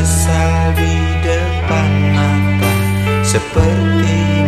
menyesal di depan mata seperti